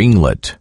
ringlet.